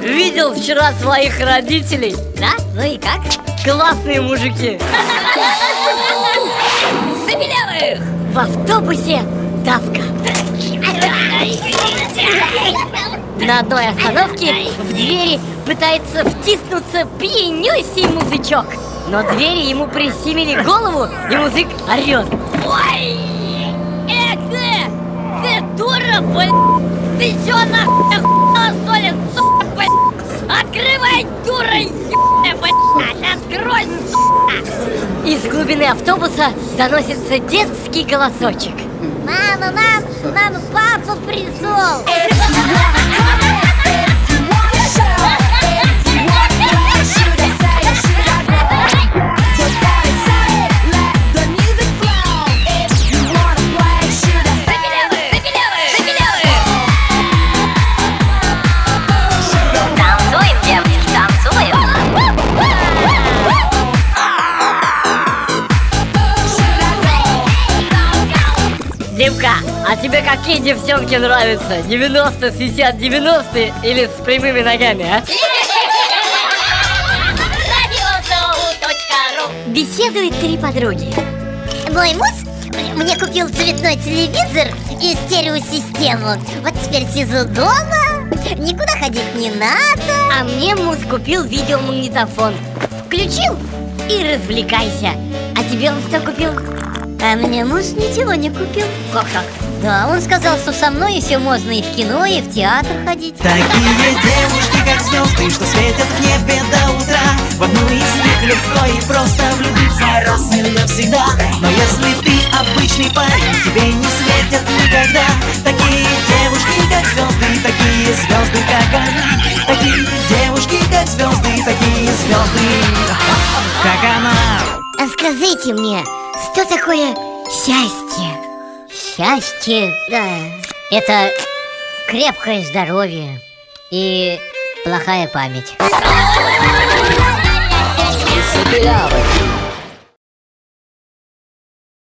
вчера своих родителей Да? Ну и как? Классные мужики Забелевых! В автобусе давка На одной остановке в двери пытается втиснуться пьянющий музычок Но двери ему присимили голову, и музык орет Ой! Эх ты! Ты дура, блядь! Ты чё нахуй ли, сука? Открывай, дура, ебаная, блядь! Открой, сука! Из глубины автобуса доносится детский голосочек Мама, мам, мама, папа пришел! Димка, а тебе какие девчонки нравятся? 90 60 90 или с прямыми ногами, а? Беседуют три подруги Мой муж мне купил цветной телевизор и стереосистему. Вот теперь сижу дома, никуда ходить не надо. А мне муж купил видеомагнитофон Включил и развлекайся А тебе он что купил? А мне муж ничего не купил. Как так? Да, он сказал, что со мной еще можно и в кино, и в театр ходить. Такие девушки, как звезды, что светят в небе до утра В одну из них легко и просто влюбиться раз и навсегда Но если ты обычный парень, тебе не светят никогда Такие девушки, как звезды, такие звезды, как она Такие девушки, как звезды, такие звезды, как она А скажите мне, что такое счастье? Счастье, да. Это крепкое здоровье И плохая память